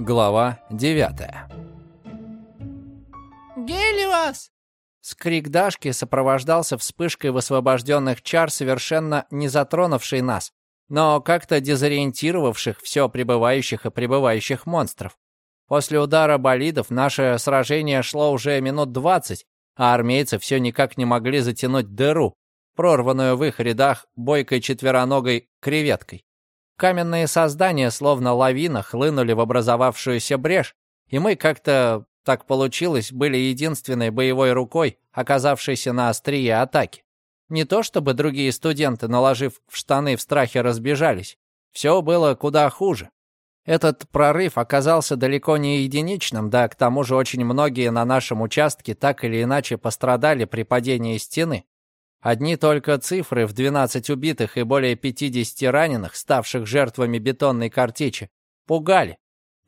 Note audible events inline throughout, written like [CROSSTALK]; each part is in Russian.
Глава 9 «Гелиос!» Скрик Дашки сопровождался вспышкой высвобожденных чар, совершенно не затронувшей нас, но как-то дезориентировавших все прибывающих и прибывающих монстров. После удара болидов наше сражение шло уже минут двадцать, а армейцы все никак не могли затянуть дыру, прорванную в их рядах бойкой четвероногой креветкой. Каменные создания, словно лавина, хлынули в образовавшуюся брешь, и мы как-то, так получилось, были единственной боевой рукой, оказавшейся на острие атаки. Не то чтобы другие студенты, наложив в штаны в страхе, разбежались. Все было куда хуже. Этот прорыв оказался далеко не единичным, да к тому же очень многие на нашем участке так или иначе пострадали при падении стены. Одни только цифры в 12 убитых и более 50 раненых, ставших жертвами бетонной картечи, пугали.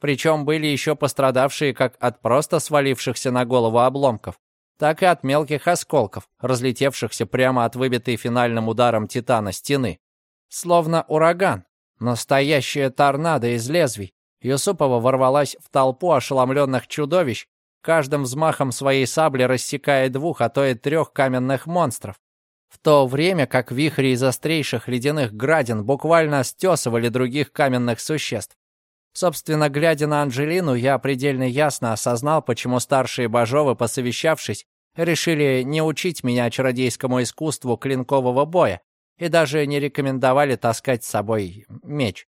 Причем были еще пострадавшие как от просто свалившихся на голову обломков, так и от мелких осколков, разлетевшихся прямо от выбитой финальным ударом титана стены. Словно ураган, настоящая торнадо из лезвий, Юсупова ворвалась в толпу ошеломленных чудовищ, каждым взмахом своей сабли рассекая двух, а то и трех каменных монстров в то время как вихри из острейших ледяных градин буквально стесывали других каменных существ. Собственно, глядя на Анжелину, я предельно ясно осознал, почему старшие Бажовы, посовещавшись, решили не учить меня чародейскому искусству клинкового боя и даже не рекомендовали таскать с собой меч.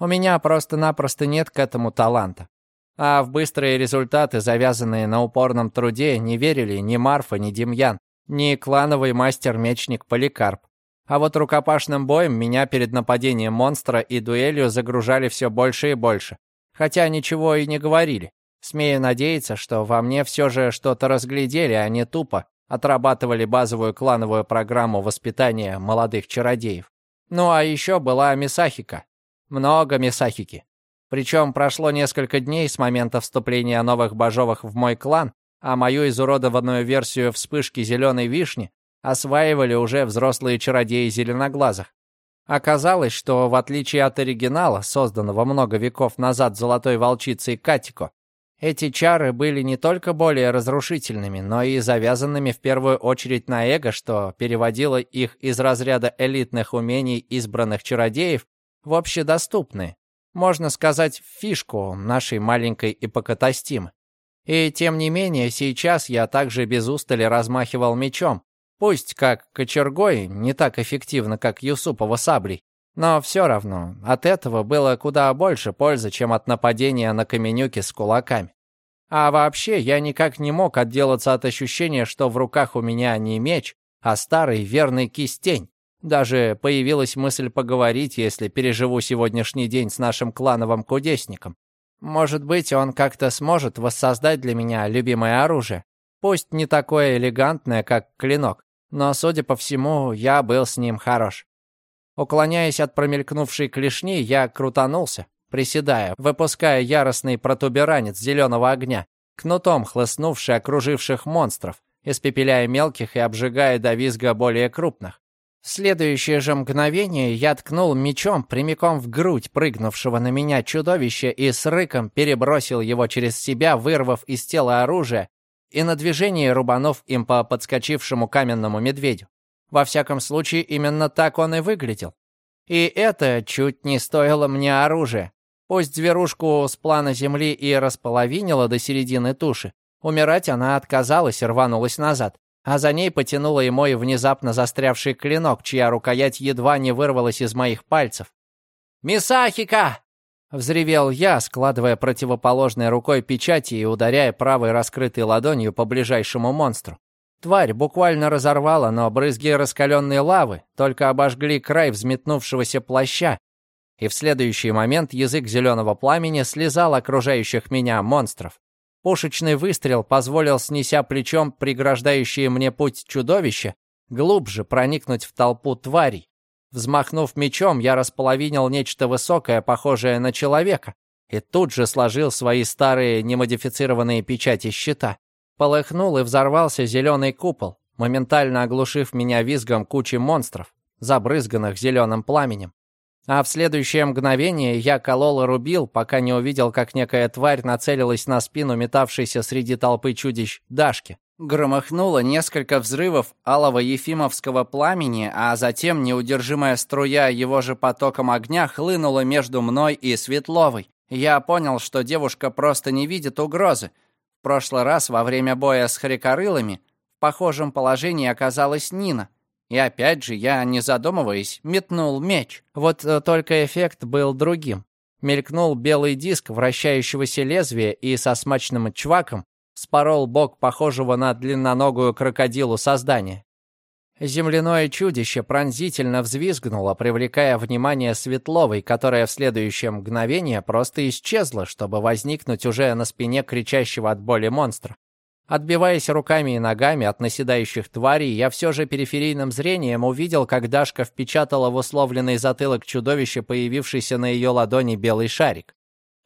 У меня просто-напросто нет к этому таланта. А в быстрые результаты, завязанные на упорном труде, не верили ни Марфа, ни Демьян не клановый мастер-мечник Поликарп. А вот рукопашным боем меня перед нападением монстра и дуэлью загружали все больше и больше. Хотя ничего и не говорили. Смею надеяться, что во мне все же что-то разглядели, а не тупо отрабатывали базовую клановую программу воспитания молодых чародеев. Ну а еще была Мисахика. Много Мисахики. Причем прошло несколько дней с момента вступления новых божовых в мой клан, а мою изуродованную версию вспышки зеленой вишни осваивали уже взрослые чародеи зеленоглазых. Оказалось, что в отличие от оригинала, созданного много веков назад золотой волчицей Катико, эти чары были не только более разрушительными, но и завязанными в первую очередь на эго, что переводило их из разряда элитных умений избранных чародеев в общедоступные, можно сказать, фишку нашей маленькой эпокатастимы. И тем не менее, сейчас я также без устали размахивал мечом. Пусть как кочергой, не так эффективно, как Юсупова саблей. Но все равно, от этого было куда больше пользы, чем от нападения на каменюки с кулаками. А вообще, я никак не мог отделаться от ощущения, что в руках у меня не меч, а старый верный кистень. Даже появилась мысль поговорить, если переживу сегодняшний день с нашим клановым кудесником. Может быть, он как-то сможет воссоздать для меня любимое оружие. Пусть не такое элегантное, как клинок, но, судя по всему, я был с ним хорош. Уклоняясь от промелькнувшей клешни, я крутанулся, приседая, выпуская яростный протуберанец зеленого огня, кнутом хлыстнувший окруживших монстров, испепеляя мелких и обжигая до визга более крупных. В следующее же мгновение я ткнул мечом прямиком в грудь прыгнувшего на меня чудовища и с рыком перебросил его через себя, вырвав из тела оружие и на движение рубанов им по подскочившему каменному медведю. Во всяком случае, именно так он и выглядел. И это чуть не стоило мне оружия. Пусть зверушку с плана земли и располовинила до середины туши, умирать она отказалась и рванулась назад а за ней потянула и мой внезапно застрявший клинок, чья рукоять едва не вырвалась из моих пальцев. «Мисахика!» — взревел я, складывая противоположной рукой печати и ударяя правой раскрытой ладонью по ближайшему монстру. Тварь буквально разорвала, но брызги раскаленной лавы только обожгли край взметнувшегося плаща, и в следующий момент язык зеленого пламени слезал окружающих меня монстров. Пушечный выстрел позволил, снеся плечом преграждающие мне путь чудовище, глубже проникнуть в толпу тварей. Взмахнув мечом, я располовинил нечто высокое, похожее на человека, и тут же сложил свои старые немодифицированные печати щита. Полыхнул и взорвался зеленый купол, моментально оглушив меня визгом кучи монстров, забрызганных зеленым пламенем. А в следующее мгновение я колол и рубил, пока не увидел, как некая тварь нацелилась на спину метавшейся среди толпы чудищ Дашки. Громыхнуло несколько взрывов алого ефимовского пламени, а затем неудержимая струя его же потоком огня хлынула между мной и Светловой. Я понял, что девушка просто не видит угрозы. В прошлый раз во время боя с хрикорылами в похожем положении оказалась Нина. И опять же, я, не задумываясь, метнул меч. Вот э, только эффект был другим. Мелькнул белый диск вращающегося лезвия и со смачным чваком спорол бок похожего на длинноногую крокодилу создания. Земляное чудище пронзительно взвизгнуло, привлекая внимание Светловой, которая в следующее мгновение просто исчезла, чтобы возникнуть уже на спине кричащего от боли монстра. Отбиваясь руками и ногами от наседающих тварей, я все же периферийным зрением увидел, как Дашка впечатала в условленный затылок чудовища, появившийся на ее ладони белый шарик.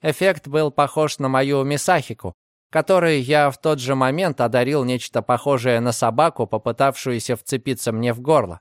Эффект был похож на мою Мисахику, которой я в тот же момент одарил нечто похожее на собаку, попытавшуюся вцепиться мне в горло.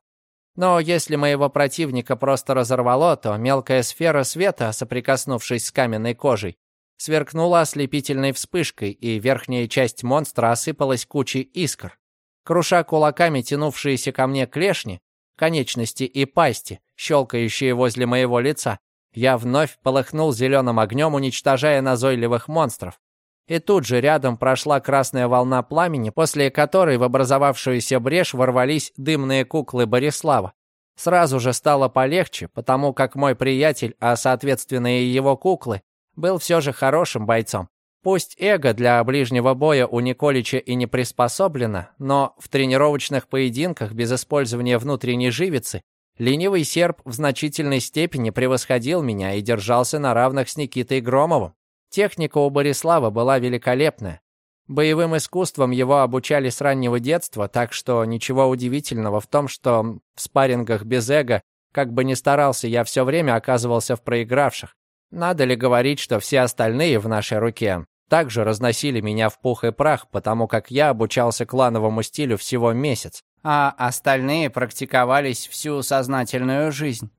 Но если моего противника просто разорвало, то мелкая сфера света, соприкоснувшись с каменной кожей, сверкнула ослепительной вспышкой, и верхняя часть монстра осыпалась кучей искр. Круша кулаками тянувшиеся ко мне клешни, конечности и пасти, щелкающие возле моего лица, я вновь полыхнул зеленым огнем, уничтожая назойливых монстров. И тут же рядом прошла красная волна пламени, после которой в образовавшуюся брешь ворвались дымные куклы Борислава. Сразу же стало полегче, потому как мой приятель, а соответственно и его куклы, был все же хорошим бойцом. Пусть эго для ближнего боя у Николича и не приспособлено, но в тренировочных поединках без использования внутренней живицы ленивый серб в значительной степени превосходил меня и держался на равных с Никитой Громовым. Техника у Борислава была великолепная. Боевым искусством его обучали с раннего детства, так что ничего удивительного в том, что в спаррингах без эго, как бы ни старался, я все время оказывался в проигравших. Надо ли говорить, что все остальные в нашей руке также разносили меня в пух и прах, потому как я обучался клановому стилю всего месяц, а остальные практиковались всю сознательную жизнь.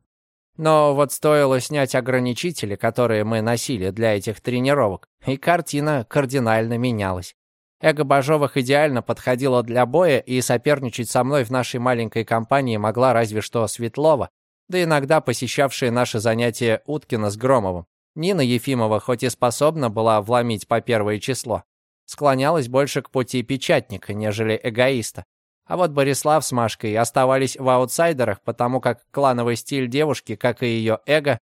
Но вот стоило снять ограничители, которые мы носили для этих тренировок, и картина кардинально менялась. Эго Бажовых идеально подходила для боя, и соперничать со мной в нашей маленькой компании могла разве что Светлова, да иногда посещавшие наши занятия Уткина с Громовым. Нина Ефимова хоть и способна была вломить по первое число, склонялась больше к пути печатника, нежели эгоиста. А вот Борислав с Машкой оставались в аутсайдерах, потому как клановый стиль девушки, как и ее эго,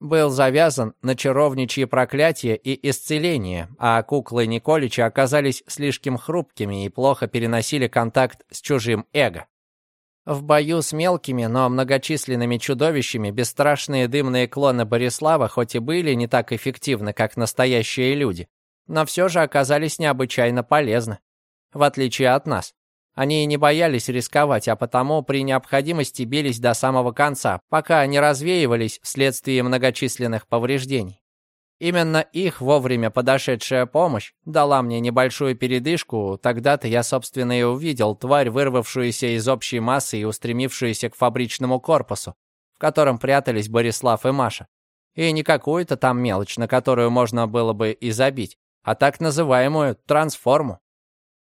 был завязан на чаровничье проклятие и исцеление, а куклы Николича оказались слишком хрупкими и плохо переносили контакт с чужим эго. В бою с мелкими, но многочисленными чудовищами бесстрашные дымные клоны Борислава хоть и были не так эффективны, как настоящие люди, но все же оказались необычайно полезны, в отличие от нас. Они не боялись рисковать, а потому при необходимости бились до самого конца, пока не развеивались вследствие многочисленных повреждений. Именно их вовремя подошедшая помощь дала мне небольшую передышку, тогда-то я, собственно, и увидел тварь, вырвавшуюся из общей массы и устремившуюся к фабричному корпусу, в котором прятались Борислав и Маша. И не какую-то там мелочь, на которую можно было бы и забить, а так называемую трансформу.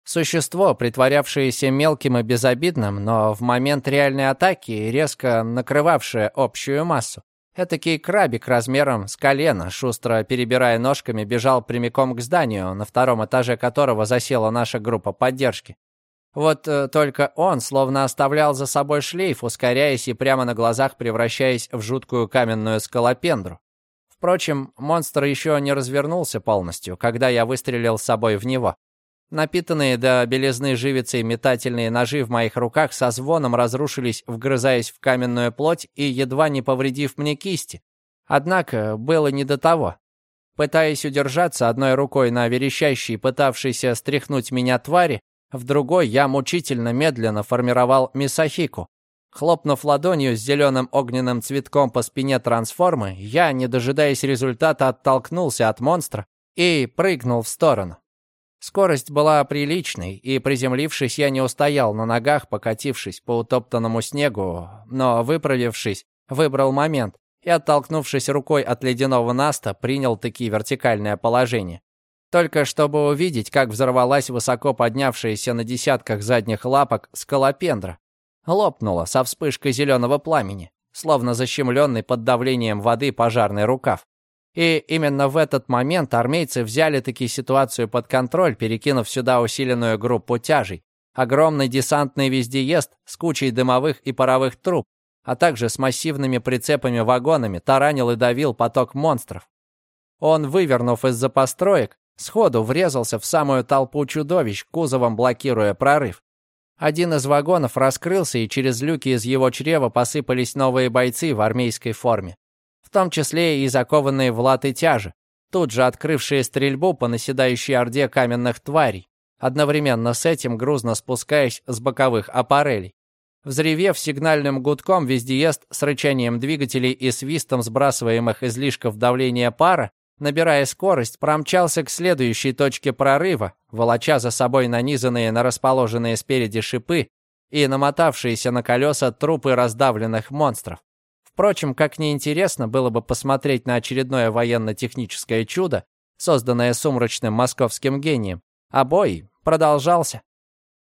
Существо, притворявшееся мелким и безобидным, но в момент реальной атаки резко накрывавшее общую массу. Этакий крабик размером с колено, шустро перебирая ножками, бежал прямиком к зданию, на втором этаже которого засела наша группа поддержки. Вот э, только он словно оставлял за собой шлейф, ускоряясь и прямо на глазах превращаясь в жуткую каменную скалопендру. Впрочем, монстр еще не развернулся полностью, когда я выстрелил с собой в него. Напитанные до белизны живицей метательные ножи в моих руках со звоном разрушились, вгрызаясь в каменную плоть и едва не повредив мне кисти. Однако было не до того. Пытаясь удержаться одной рукой на верещащей, пытавшейся стряхнуть меня твари, в другой я мучительно медленно формировал мисахику. Хлопнув ладонью с зеленым огненным цветком по спине трансформы, я, не дожидаясь результата, оттолкнулся от монстра и прыгнул в сторону. Скорость была приличной, и, приземлившись, я не устоял на ногах, покатившись по утоптанному снегу, но, выправившись, выбрал момент и, оттолкнувшись рукой от ледяного наста, принял таки вертикальное положение. Только чтобы увидеть, как взорвалась высоко поднявшаяся на десятках задних лапок скалопендра. Лопнула со вспышкой зеленого пламени, словно защемленный под давлением воды пожарный рукав. И именно в этот момент армейцы взяли таки ситуацию под контроль, перекинув сюда усиленную группу тяжей. Огромный десантный вездеезд с кучей дымовых и паровых труб, а также с массивными прицепами-вагонами таранил и давил поток монстров. Он, вывернув из-за построек, сходу врезался в самую толпу чудовищ, кузовом блокируя прорыв. Один из вагонов раскрылся, и через люки из его чрева посыпались новые бойцы в армейской форме том числе и закованные в латы тяжи, тут же открывшие стрельбу по наседающей орде каменных тварей, одновременно с этим грузно спускаясь с боковых аппарелей. Взревев сигнальным гудком, вездеезд с рычанием двигателей и свистом сбрасываемых излишков давления пара, набирая скорость, промчался к следующей точке прорыва, волоча за собой нанизанные на расположенные спереди шипы и намотавшиеся на колеса трупы раздавленных монстров. Впрочем, как неинтересно было бы посмотреть на очередное военно-техническое чудо, созданное сумрачным московским гением, а бой продолжался.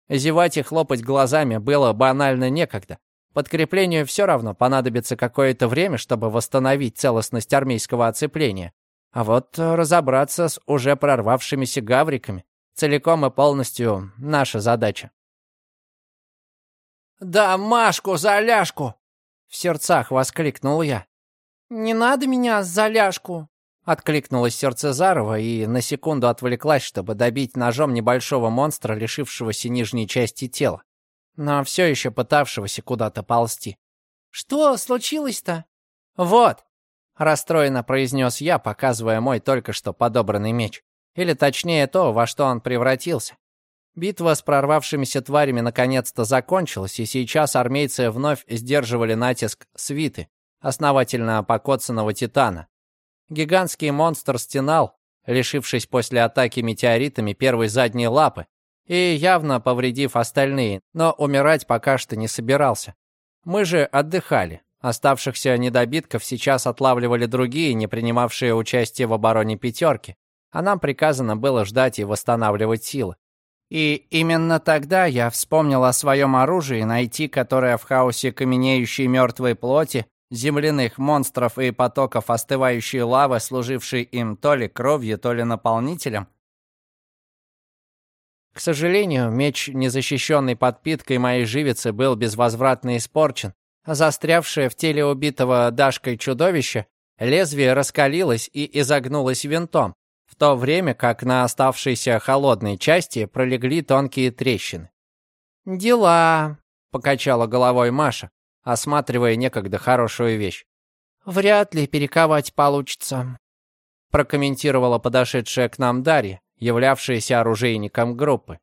Зевать и хлопать глазами было банально некогда. Подкреплению все равно понадобится какое-то время, чтобы восстановить целостность армейского оцепления. А вот разобраться с уже прорвавшимися гавриками целиком и полностью наша задача. «Да Машку за ляжку!» В сердцах воскликнул я. «Не надо меня за ляжку!» Откликнулась сердце Зарова и на секунду отвлеклась, чтобы добить ножом небольшого монстра, лишившегося нижней части тела, но все еще пытавшегося куда-то ползти. «Что случилось-то?» «Вот!» — расстроенно произнес я, показывая мой только что подобранный меч. Или точнее то, во что он превратился. Битва с прорвавшимися тварями наконец-то закончилась, и сейчас армейцы вновь сдерживали натиск свиты, основательно покоцанного титана. Гигантский монстр стенал, лишившись после атаки метеоритами первой задней лапы, и явно повредив остальные, но умирать пока что не собирался. Мы же отдыхали. Оставшихся недобитков сейчас отлавливали другие, не принимавшие участие в обороне пятерки, а нам приказано было ждать и восстанавливать силы. И именно тогда я вспомнил о своем оружии, найти которое в хаосе каменеющей мертвой плоти, земляных монстров и потоков остывающей лавы, служившей им то ли кровью, то ли наполнителем. К сожалению, меч, незащищенный подпиткой моей живицы, был безвозвратно испорчен. Застрявшее в теле убитого Дашкой чудовище, лезвие раскалилось и изогнулось винтом, в то время как на оставшейся холодной части пролегли тонкие трещины. «Дела», — покачала головой Маша, осматривая некогда хорошую вещь. «Вряд ли перековать получится», — прокомментировала подошедшая к нам Дарья, являвшаяся оружейником группы.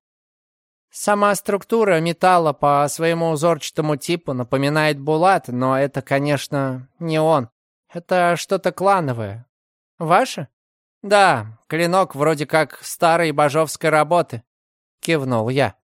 «Сама структура металла по своему узорчатому типу напоминает булат, но это, конечно, не он. Это что-то клановое. Ваше?» «Да, клинок вроде как старой божовской работы», — кивнул я.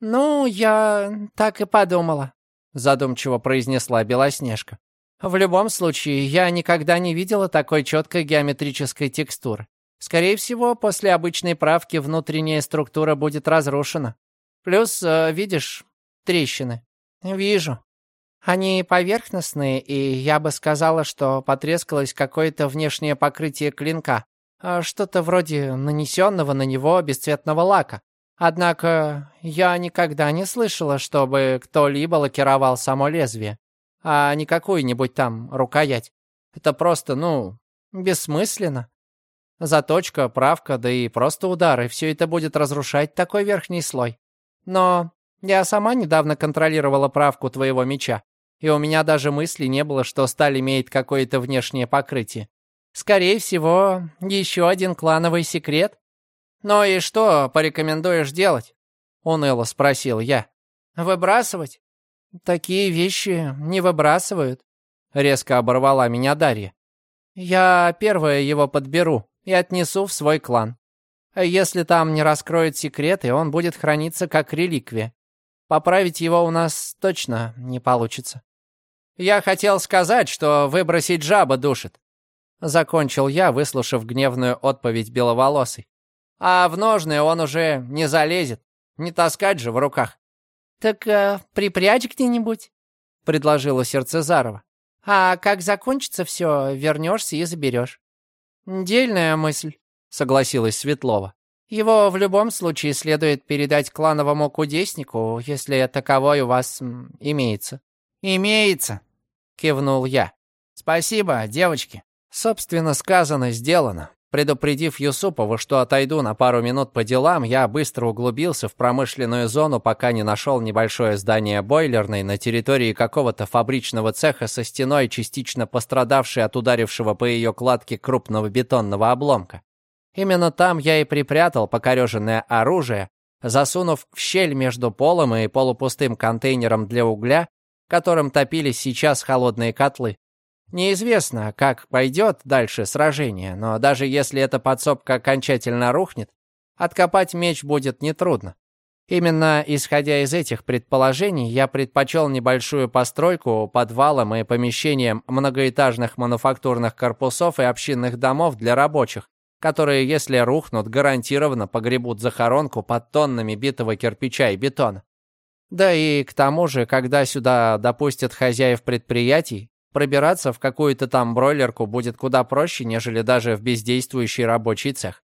«Ну, я так и подумала», — задумчиво произнесла Белоснежка. «В любом случае, я никогда не видела такой четкой геометрической текстуры. Скорее всего, после обычной правки внутренняя структура будет разрушена. Плюс, э, видишь, трещины. Вижу. Они поверхностные, и я бы сказала, что потрескалось какое-то внешнее покрытие клинка что-то вроде нанесенного на него бесцветного лака. Однако я никогда не слышала, чтобы кто-либо лакировал само лезвие, а не какую-нибудь там рукоять. Это просто, ну, бессмысленно. Заточка, правка, да и просто удары — все это будет разрушать такой верхний слой. Но я сама недавно контролировала правку твоего меча, и у меня даже мысли не было, что сталь имеет какое-то внешнее покрытие. Скорее всего, еще один клановый секрет. Ну и что порекомендуешь делать? Уныло спросил я. Выбрасывать? Такие вещи не выбрасывают. Резко оборвала меня Дарья. Я первая его подберу и отнесу в свой клан. Если там не раскроют секреты, он будет храниться как реликвия. Поправить его у нас точно не получится. Я хотел сказать, что выбросить жаба душит. Закончил я, выслушав гневную отповедь беловолосой. А в ножны он уже не залезет. Не таскать же в руках. «Так э, припрячь где-нибудь», — предложила Сердцезарова. «А как закончится все, вернешься и заберешь». «Дельная мысль», — согласилась Светлова. «Его в любом случае следует передать клановому кудеснику, если таковой у вас имеется». «Имеется», — кивнул я. «Спасибо, девочки». Собственно, сказано, сделано. Предупредив Юсупова, что отойду на пару минут по делам, я быстро углубился в промышленную зону, пока не нашел небольшое здание бойлерной на территории какого-то фабричного цеха со стеной, частично пострадавшей от ударившего по ее кладке крупного бетонного обломка. Именно там я и припрятал покореженное оружие, засунув в щель между полом и полупустым контейнером для угля, которым топились сейчас холодные котлы. Неизвестно, как пойдет дальше сражение, но даже если эта подсобка окончательно рухнет, откопать меч будет нетрудно. Именно исходя из этих предположений, я предпочел небольшую постройку подвалом и помещением многоэтажных мануфактурных корпусов и общинных домов для рабочих, которые, если рухнут, гарантированно погребут захоронку под тоннами битого кирпича и бетона. Да и к тому же, когда сюда допустят хозяев предприятий, Пробираться в какую-то там бройлерку будет куда проще, нежели даже в бездействующий рабочий цех.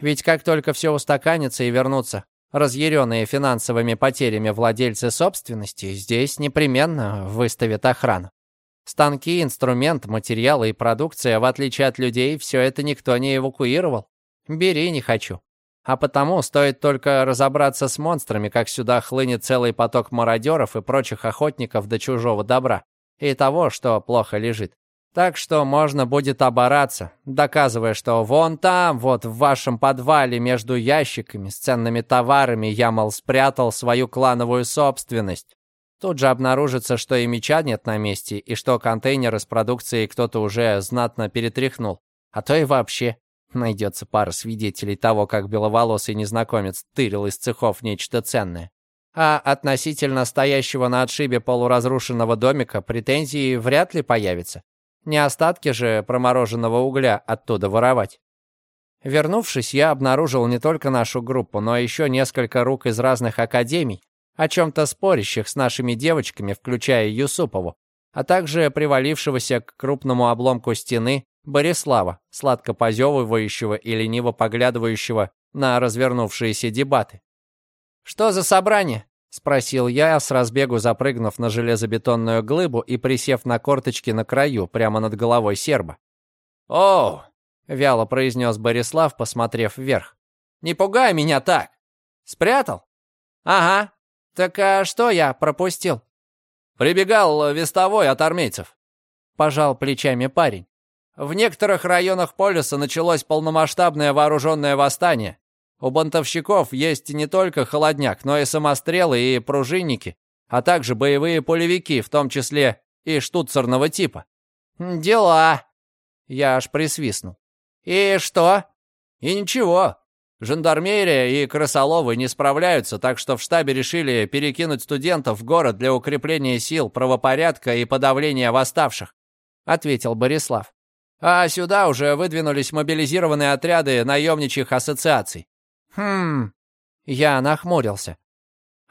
Ведь как только все устаканится и вернутся разъяренные финансовыми потерями владельцы собственности, здесь непременно выставят охрану. Станки, инструмент, материалы и продукция, в отличие от людей, все это никто не эвакуировал. Бери, не хочу. А потому стоит только разобраться с монстрами, как сюда хлынет целый поток мародеров и прочих охотников до чужого добра и того, что плохо лежит. Так что можно будет обораться, доказывая, что вон там, вот в вашем подвале между ящиками с ценными товарами я, мол, спрятал свою клановую собственность. Тут же обнаружится, что и меча нет на месте, и что контейнеры с продукцией кто-то уже знатно перетряхнул. А то и вообще найдется пара свидетелей того, как беловолосый незнакомец тырил из цехов нечто ценное. А относительно стоящего на отшибе полуразрушенного домика претензии вряд ли появится. Не остатки же промороженного угля оттуда воровать. Вернувшись, я обнаружил не только нашу группу, но еще несколько рук из разных академий, о чем-то спорящих с нашими девочками, включая Юсупову, а также привалившегося к крупному обломку стены Борислава, сладко позевывающего и лениво поглядывающего на развернувшиеся дебаты. «Что за собрание?» — спросил я, с разбегу запрыгнув на железобетонную глыбу и присев на корточки на краю, прямо над головой серба. «Оу!» — вяло произнес Борислав, посмотрев вверх. «Не пугай меня так! Спрятал?» «Ага. Так а что я пропустил?» «Прибегал вестовой от армейцев», — пожал плечами парень. «В некоторых районах полюса началось полномасштабное вооруженное восстание. У бунтовщиков есть не только холодняк, но и самострелы и пружинники, а также боевые полевики, в том числе и штуцерного типа. «Дела!» Я аж присвистнул. «И что?» «И ничего. Жандармерия и крысоловы не справляются, так что в штабе решили перекинуть студентов в город для укрепления сил правопорядка и подавления восставших», — ответил Борислав. «А сюда уже выдвинулись мобилизированные отряды наемничьих ассоциаций. Хм, я нахмурился.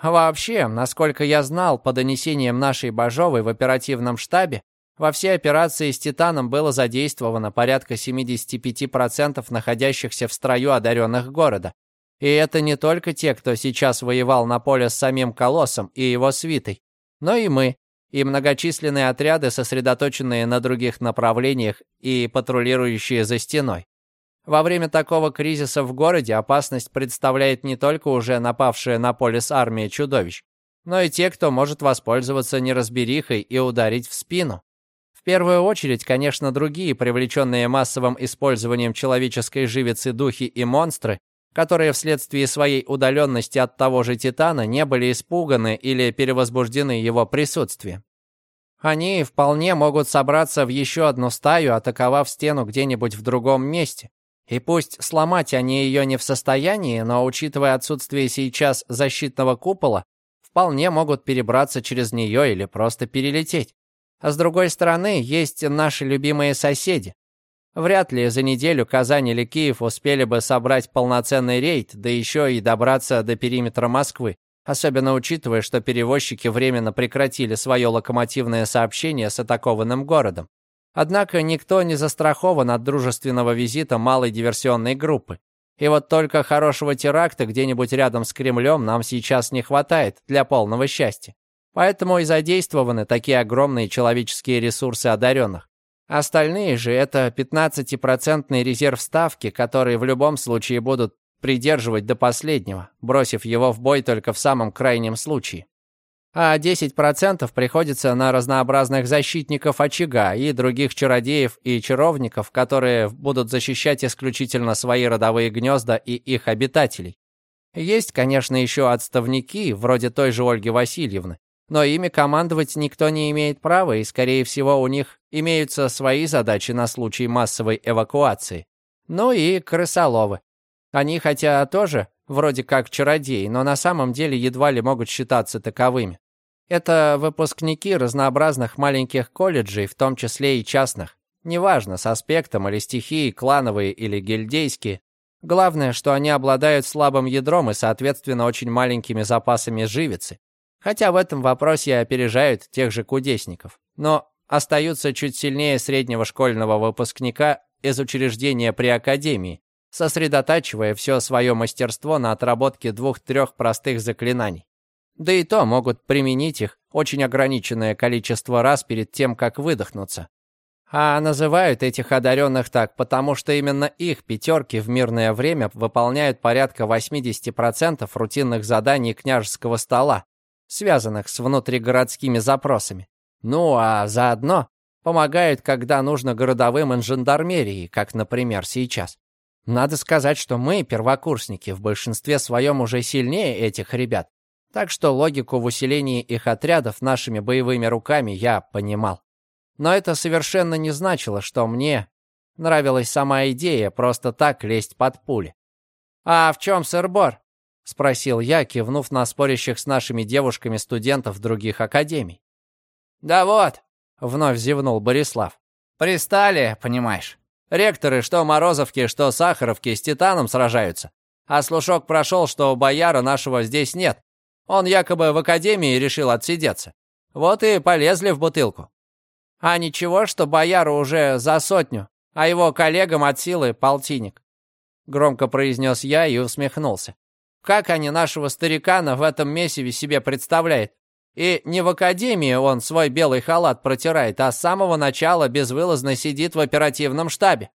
Вообще, насколько я знал, по донесениям нашей Бажовой в оперативном штабе, во все операции с «Титаном» было задействовано порядка 75% находящихся в строю одаренных города. И это не только те, кто сейчас воевал на поле с самим Колоссом и его свитой, но и мы, и многочисленные отряды, сосредоточенные на других направлениях и патрулирующие за стеной. Во время такого кризиса в городе опасность представляет не только уже напавшая на полис армия чудовищ, но и те, кто может воспользоваться неразберихой и ударить в спину. В первую очередь, конечно, другие, привлеченные массовым использованием человеческой живицы духи и монстры, которые вследствие своей удаленности от того же Титана не были испуганы или перевозбуждены его присутствием. Они вполне могут собраться в еще одну стаю, атаковав стену где-нибудь в другом месте, и пусть сломать они ее не в состоянии, но учитывая отсутствие сейчас защитного купола, вполне могут перебраться через нее или просто перелететь. А с другой стороны, есть наши любимые соседи. Вряд ли за неделю Казань или Киев успели бы собрать полноценный рейд, да еще и добраться до периметра Москвы, особенно учитывая, что перевозчики временно прекратили свое локомотивное сообщение с атакованным городом. Однако никто не застрахован от дружественного визита малой диверсионной группы. И вот только хорошего теракта где-нибудь рядом с Кремлем нам сейчас не хватает для полного счастья. Поэтому и задействованы такие огромные человеческие ресурсы одаренных. Остальные же это 15-процентный резерв ставки, которые в любом случае будут придерживать до последнего, бросив его в бой только в самом крайнем случае. А 10% приходится на разнообразных защитников очага и других чародеев и чаровников, которые будут защищать исключительно свои родовые гнезда и их обитателей. Есть, конечно, еще отставники, вроде той же Ольги Васильевны, но ими командовать никто не имеет права, и, скорее всего, у них имеются свои задачи на случай массовой эвакуации. Ну и крысоловы. Они хотя тоже вроде как чародеи, но на самом деле едва ли могут считаться таковыми. Это выпускники разнообразных маленьких колледжей, в том числе и частных. Неважно, с аспектом или стихией, клановые или гильдейские. Главное, что они обладают слабым ядром и, соответственно, очень маленькими запасами живицы. Хотя в этом вопросе опережают тех же кудесников. Но остаются чуть сильнее среднего школьного выпускника из учреждения при академии, сосредотачивая все свое мастерство на отработке двух-трех простых заклинаний. Да и то могут применить их очень ограниченное количество раз перед тем, как выдохнуться. А называют этих одаренных так, потому что именно их пятерки в мирное время выполняют порядка 80% рутинных заданий княжеского стола, связанных с внутригородскими запросами. Ну а заодно помогают, когда нужно городовым инжендармерии, как, например, сейчас. Надо сказать, что мы, первокурсники, в большинстве своем уже сильнее этих ребят, так что логику в усилении их отрядов нашими боевыми руками я понимал. Но это совершенно не значило, что мне нравилась сама идея просто так лезть под пули. «А в чем сыр-бор?» — спросил я, кивнув на спорящих с нашими девушками студентов других академий. «Да вот», — вновь зевнул Борислав. «Пристали, понимаешь. Ректоры что Морозовки, что Сахаровки с Титаном сражаются. А слушок прошел, что бояра нашего здесь нет. Он якобы в академии решил отсидеться. Вот и полезли в бутылку. А ничего, что бояру уже за сотню, а его коллегам от силы полтинник. Громко произнес я и усмехнулся. Как они нашего старикана в этом месиве себе представляют? И не в академии он свой белый халат протирает, а с самого начала безвылазно сидит в оперативном штабе.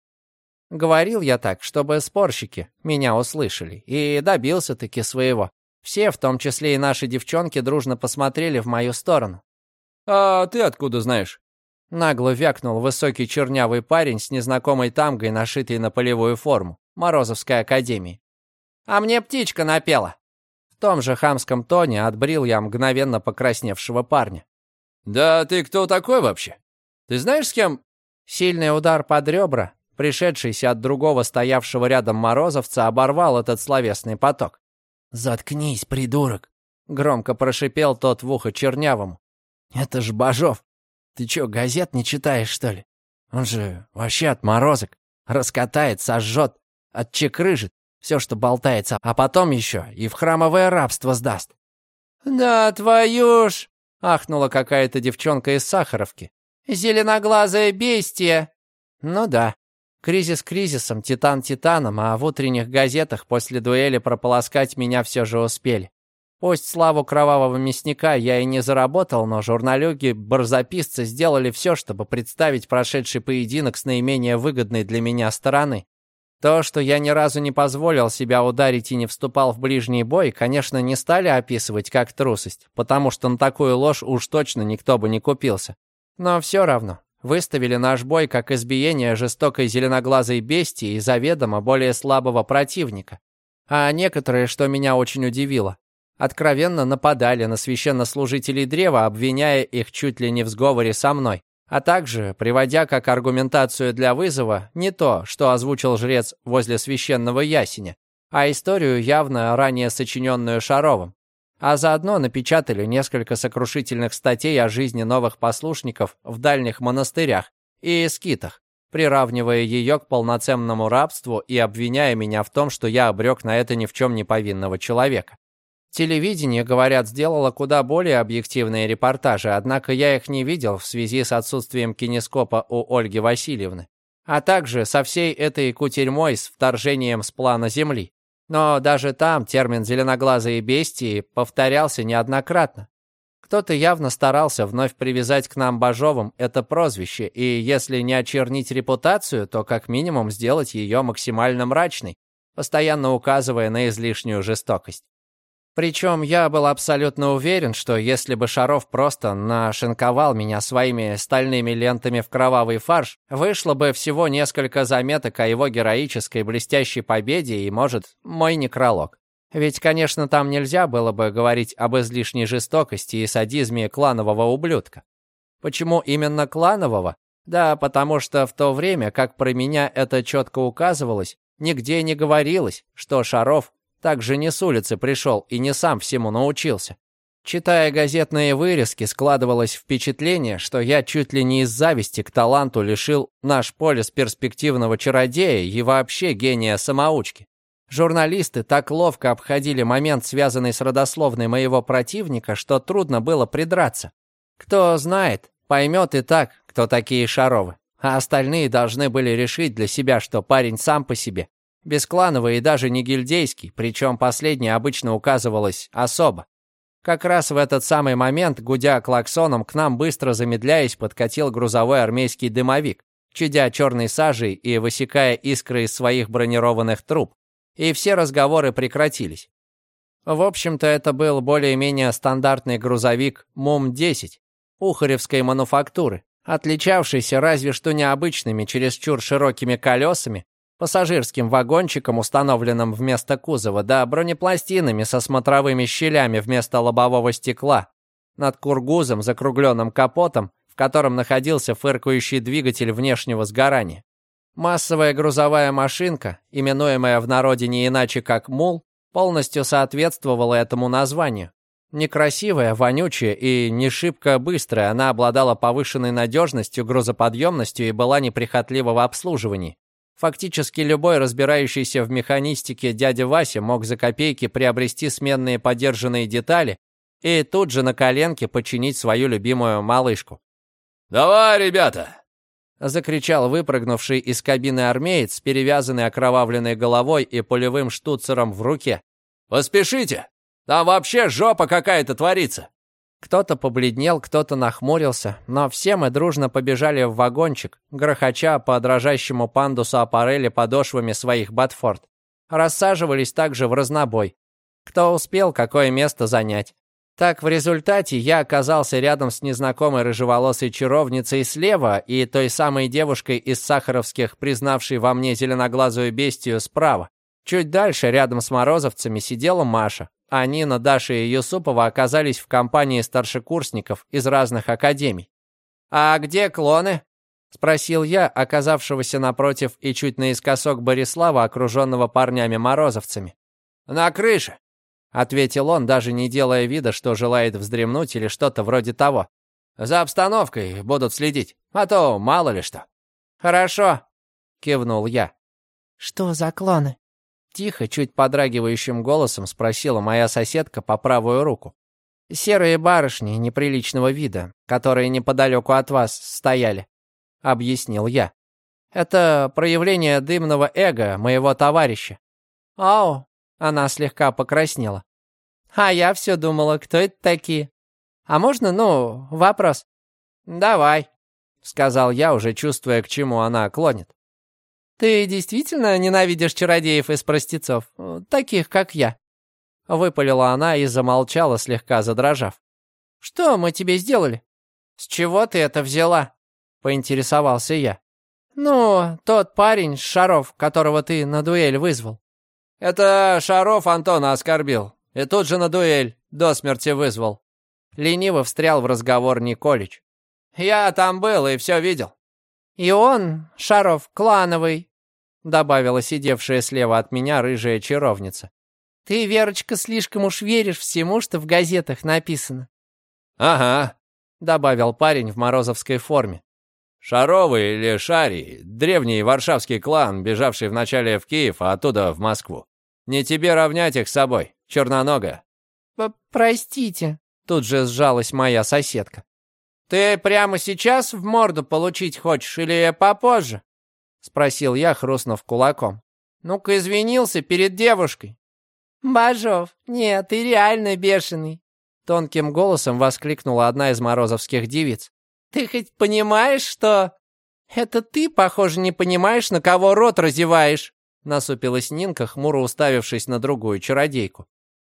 Говорил я так, чтобы спорщики меня услышали, и добился-таки своего. Все, в том числе и наши девчонки, дружно посмотрели в мою сторону. «А ты откуда знаешь?» Нагло вякнул высокий чернявый парень с незнакомой тамгой, нашитой на полевую форму, Морозовской академии. А мне птичка напела». В том же хамском тоне отбрил я мгновенно покрасневшего парня. «Да ты кто такой вообще? Ты знаешь, с кем...» Сильный удар под ребра, пришедшийся от другого стоявшего рядом морозовца, оборвал этот словесный поток. «Заткнись, придурок!» — громко прошипел тот в ухо чернявому. «Это ж Бажов! Ты чё, газет не читаешь, что ли? Он же вообще отморозок. Раскатает, сожжет, отчекрыжит все, что болтается, а потом еще и в храмовое рабство сдаст». «Да твою ж!» — ахнула какая-то девчонка из Сахаровки. «Зеленоглазое бестие!» «Ну да, кризис кризисом, титан титаном, а в утренних газетах после дуэли прополоскать меня все же успели. Пусть славу кровавого мясника я и не заработал, но журналюги-барзаписцы сделали все, чтобы представить прошедший поединок с наименее выгодной для меня стороны. То, что я ни разу не позволил себя ударить и не вступал в ближний бой, конечно, не стали описывать как трусость, потому что на такую ложь уж точно никто бы не купился. Но все равно, выставили наш бой как избиение жестокой зеленоглазой бестии и заведомо более слабого противника. А некоторые, что меня очень удивило, откровенно нападали на священнослужителей древа, обвиняя их чуть ли не в сговоре со мной а также приводя как аргументацию для вызова не то, что озвучил жрец возле священного ясеня, а историю, явно ранее сочиненную Шаровым. А заодно напечатали несколько сокрушительных статей о жизни новых послушников в дальних монастырях и скитах, приравнивая ее к полноценному рабству и обвиняя меня в том, что я обрек на это ни в чем не повинного человека. Телевидение, говорят, сделало куда более объективные репортажи, однако я их не видел в связи с отсутствием кинескопа у Ольги Васильевны, а также со всей этой кутерьмой с вторжением с плана Земли. Но даже там термин «зеленоглазые бестии» повторялся неоднократно. Кто-то явно старался вновь привязать к нам Бажовым это прозвище, и если не очернить репутацию, то как минимум сделать ее максимально мрачной, постоянно указывая на излишнюю жестокость. Причем я был абсолютно уверен, что если бы Шаров просто нашинковал меня своими стальными лентами в кровавый фарш, вышло бы всего несколько заметок о его героической блестящей победе и, может, мой некролог. Ведь, конечно, там нельзя было бы говорить об излишней жестокости и садизме кланового ублюдка. Почему именно кланового? Да, потому что в то время, как про меня это четко указывалось, нигде не говорилось, что Шаров также не с улицы пришел и не сам всему научился. Читая газетные вырезки, складывалось впечатление, что я чуть ли не из зависти к таланту лишил наш полис перспективного чародея и вообще гения самоучки. Журналисты так ловко обходили момент, связанный с родословной моего противника, что трудно было придраться. Кто знает, поймет и так, кто такие Шаровы. А остальные должны были решить для себя, что парень сам по себе, Бесклановый и даже не гильдейский, причем последнее обычно указывалось особо. Как раз в этот самый момент, гудя клаксоном, к нам быстро замедляясь, подкатил грузовой армейский дымовик, чудя черной сажей и высекая искры из своих бронированных труб. И все разговоры прекратились. В общем-то, это был более-менее стандартный грузовик МУМ-10 ухаревской мануфактуры, отличавшийся разве что необычными чересчур широкими колесами, пассажирским вагончиком, установленным вместо кузова, да бронепластинами со смотровыми щелями вместо лобового стекла. Над кургузом, закругленным капотом, в котором находился фыркающий двигатель внешнего сгорания. Массовая грузовая машинка, именуемая в народе не иначе как «мул», полностью соответствовала этому названию. Некрасивая, вонючая и не шибко быстрая, она обладала повышенной надежностью, грузоподъемностью и была неприхотлива в обслуживании. Фактически любой разбирающийся в механистике дядя Вася мог за копейки приобрести сменные подержанные детали и тут же на коленке починить свою любимую малышку. «Давай, ребята!» — закричал выпрыгнувший из кабины армеец с перевязанной окровавленной головой и полевым штуцером в руке. «Поспешите! Там вообще жопа какая-то творится!» Кто-то побледнел, кто-то нахмурился, но все мы дружно побежали в вагончик, грохоча по дрожащему пандусу аппарели подошвами своих ботфорд. Рассаживались также в разнобой. Кто успел, какое место занять. Так, в результате я оказался рядом с незнакомой рыжеволосой чаровницей слева и той самой девушкой из Сахаровских, признавшей во мне зеленоглазую бестию справа. Чуть дальше, рядом с морозовцами, сидела Маша, а Нина, Даша и Юсупова оказались в компании старшекурсников из разных академий. «А где клоны?» — спросил я, оказавшегося напротив и чуть наискосок Борислава, окруженного парнями-морозовцами. «На крыше», — ответил он, даже не делая вида, что желает вздремнуть или что-то вроде того. «За обстановкой будут следить, а то мало ли что». «Хорошо», — кивнул я. «Что за клоны?» Тихо, чуть подрагивающим голосом спросила моя соседка по правую руку. «Серые барышни неприличного вида, которые неподалеку от вас стояли», — объяснил я. «Это проявление дымного эго моего товарища». «Ау!» — она слегка покраснела. «А я все думала, кто это такие? А можно, ну, вопрос?» «Давай», — сказал я, уже чувствуя, к чему она клонит. «Ты действительно ненавидишь чародеев из простецов, таких, как я?» Выпалила она и замолчала, слегка задрожав. «Что мы тебе сделали?» «С чего ты это взяла?» Поинтересовался я. «Ну, тот парень шаров, которого ты на дуэль вызвал». «Это Шаров Антона оскорбил. И тут же на дуэль до смерти вызвал». Лениво встрял в разговор Николич. «Я там был и все видел». «И он, Шаров, клановый, добавила сидевшая слева от меня рыжая чаровница. Ты, Верочка, слишком уж веришь всему, что в газетах написано. Ага, добавил парень в морозовской форме. Шаровы или Шари, древний варшавский клан, бежавший вначале в Киев, а оттуда в Москву. Не тебе равнять их с собой, чернонога. «Простите», — тут же сжалась моя соседка. «Ты прямо сейчас в морду получить хочешь или попозже?» — спросил я, хрустнув кулаком. «Ну-ка извинился перед девушкой». «Бажов, нет, ты реально бешеный», — тонким голосом воскликнула одна из морозовских девиц. «Ты хоть понимаешь, что...» «Это ты, похоже, не понимаешь, на кого рот разеваешь», — насупилась Нинка, хмуро уставившись на другую чародейку.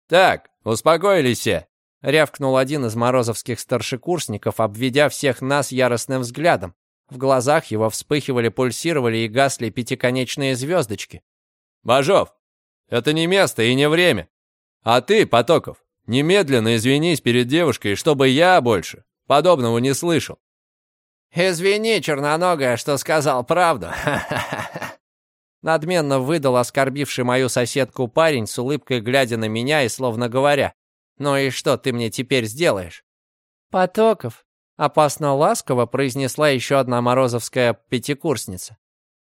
«Так, успокоились все», — рявкнул один из морозовских старшекурсников, обведя всех нас яростным взглядом. В глазах его вспыхивали, пульсировали и гасли пятиконечные звездочки. «Бажов, это не место и не время. А ты, Потоков, немедленно извинись перед девушкой, чтобы я больше подобного не слышал». «Извини, черноногая, что сказал правду. [LAUGHS] Надменно выдал оскорбивший мою соседку парень с улыбкой, глядя на меня и словно говоря, «Ну и что ты мне теперь сделаешь?» «Потоков», — опасно ласково произнесла еще одна морозовская пятикурсница.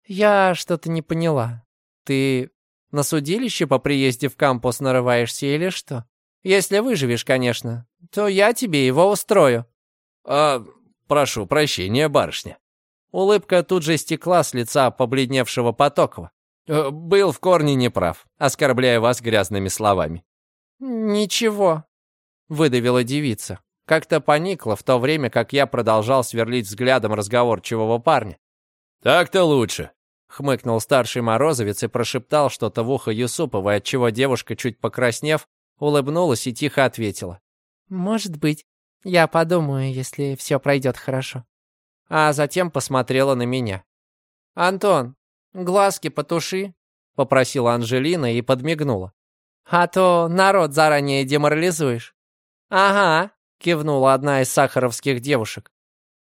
«Я что-то не поняла. Ты на судилище по приезде в кампус нарываешься или что? Если выживешь, конечно, то я тебе его устрою». «А, прошу прощения, барышня», Улыбка тут же стекла с лица побледневшего Потокова. Э, «Был в корне неправ, оскорбляя вас грязными словами». «Ничего», — выдавила девица. Как-то поникла в то время, как я продолжал сверлить взглядом разговорчивого парня. «Так-то лучше», — хмыкнул старший Морозовец и прошептал что-то в ухо Юсуповой, отчего девушка, чуть покраснев, улыбнулась и тихо ответила. «Может быть. Я подумаю, если все пройдет хорошо» а затем посмотрела на меня. «Антон, глазки потуши», — попросила Анжелина и подмигнула. «А то народ заранее деморализуешь». «Ага», — кивнула одна из сахаровских девушек.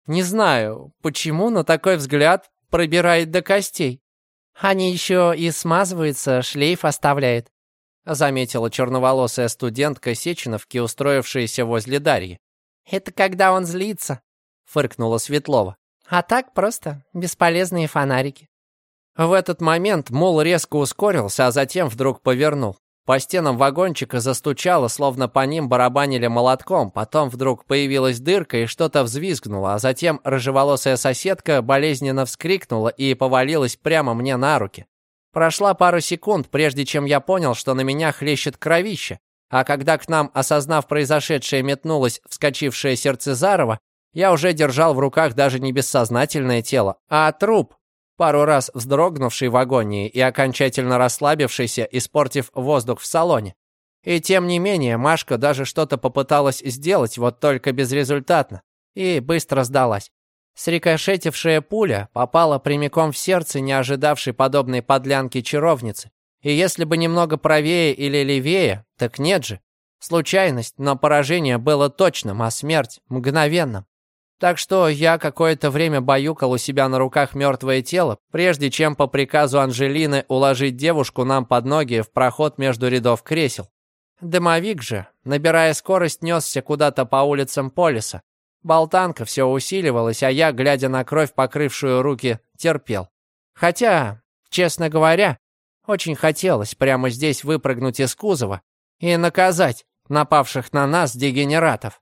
«Не знаю, почему, но такой взгляд пробирает до костей». «Они еще и смазываются, шлейф оставляет», — заметила черноволосая студентка Сеченовки, устроившаяся возле Дарьи. «Это когда он злится», фыркнула Светлова. «А так просто бесполезные фонарики». В этот момент Мол резко ускорился, а затем вдруг повернул. По стенам вагончика застучало, словно по ним барабанили молотком. Потом вдруг появилась дырка и что-то взвизгнуло, а затем рыжеволосая соседка болезненно вскрикнула и повалилась прямо мне на руки. Прошла пару секунд, прежде чем я понял, что на меня хлещет кровище. А когда к нам, осознав произошедшее, метнулась вскочившая Сердцезарова, я уже держал в руках даже не бессознательное тело, а труп, пару раз вздрогнувший в агонии и окончательно расслабившийся, испортив воздух в салоне. И тем не менее, Машка даже что-то попыталась сделать, вот только безрезультатно, и быстро сдалась. Срикошетившая пуля попала прямиком в сердце не ожидавшей подобной подлянки чаровницы. И если бы немного правее или левее, так нет же. Случайность, но поражение было точным, а смерть — мгновенным. Так что я какое-то время баюкал у себя на руках мертвое тело, прежде чем по приказу Анжелины уложить девушку нам под ноги в проход между рядов кресел. Дымовик же, набирая скорость, несся куда-то по улицам Полиса. Болтанка все усиливалась, а я, глядя на кровь, покрывшую руки, терпел. Хотя, честно говоря, очень хотелось прямо здесь выпрыгнуть из кузова и наказать напавших на нас дегенератов.